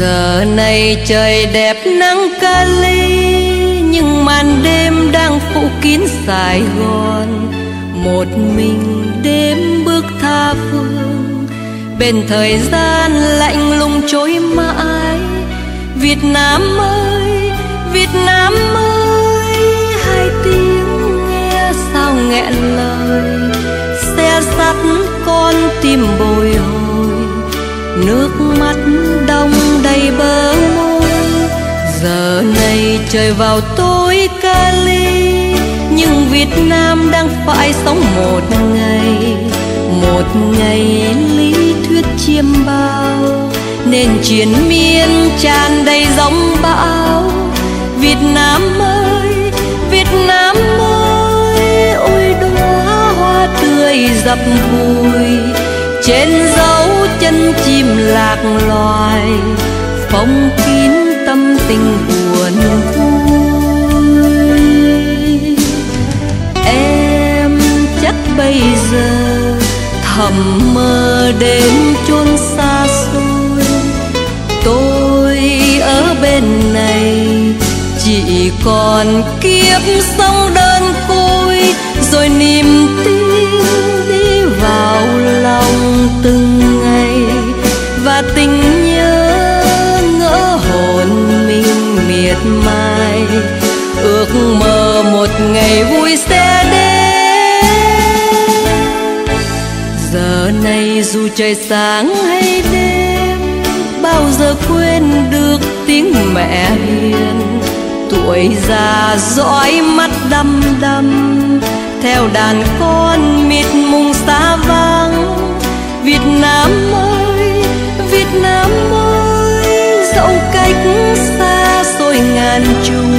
giờ này trời đẹp nắng Cali nhưng màn đêm đang phủ kín Sài Gòn. Một mình đêm bước tha phương, bên thời gian lạnh lùng trôi mãi. Việt Nam ơi, Việt Nam ơi, hai tiếng nghe sao nghẹn lời. Xe sắt con tim bồi hồi, nước đầy bờ môi. Giờ này trời vào tối Cali nhưng Việt Nam đang phải sống một ngày. Một ngày lý thuyết chiêm bao nên triền miên tràn đầy giông bão. Việt Nam ơi, Việt Nam ơi, ôi đóa hoa tươi dập vùi trên dấu chân chim lạc loài phong kín tâm tình buồn vui. Em chắc bây giờ thầm mơ đến chốn xa xôi. Tôi ở bên này, chỉ còn kiếp sống đơn côi, rồi niềm tin tình nhớ ngỡ hồn mình miệt mài. Ước mơ một ngày vui sẽ đến. Giờ này dù trời sáng hay đêm, bao giờ quên được tiếng mẹ hiền. Tuổi già dõi mắt đăm đăm, theo đàn con mịt mùng xa vắng. Chung.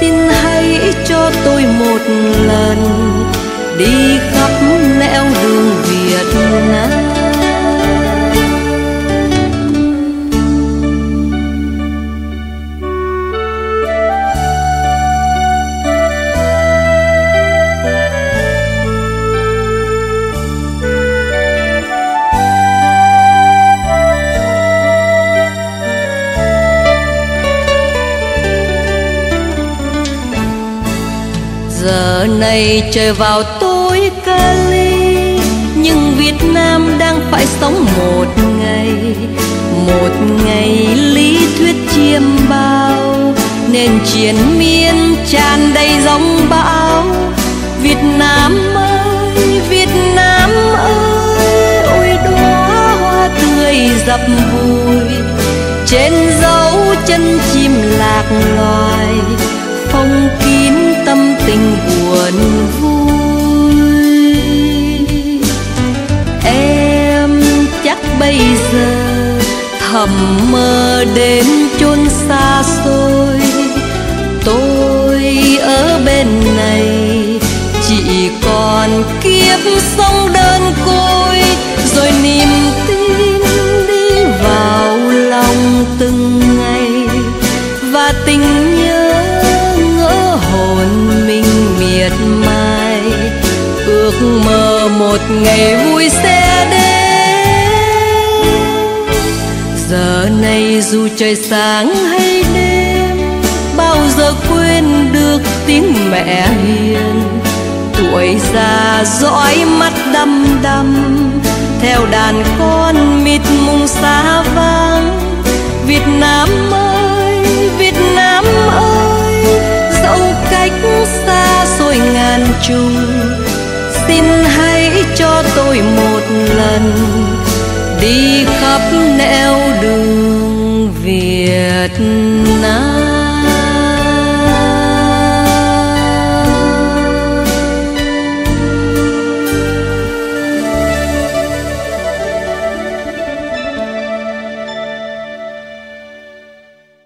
Xin hãy cho tôi một lần đi khắp nẻo đường Việt Nam. Giờ này trời vào tối Cali, nhưng Việt Nam đang phải sống một ngày. Một ngày lý thuyết chiêm bao nên triền miên tràn đầy giông bão. Việt Nam ơi, Việt Nam ơi, ôi đóa hoa tươi dập vui trên dấu chân chim lạc loài, phong kín tình buồn vui. Em chắc bây giờ thầm mơ đến chốn xa xôi. Tôi ở bên này chỉ còn kiếp sống đơn côi. Ước mơ một ngày vui sẽ đến. Giờ này dù trời sáng hay đêm, bao giờ quên được tiếng mẹ hiền. Tuổi già dõi mắt đăm đăm, theo đàn con mịt mùng xa vắng. Việt Nam ơi, Việt Nam ơi, dẫu cách xa xôi ngàn trùng xin hãy cho tôi một lần. Đi khắp nẻo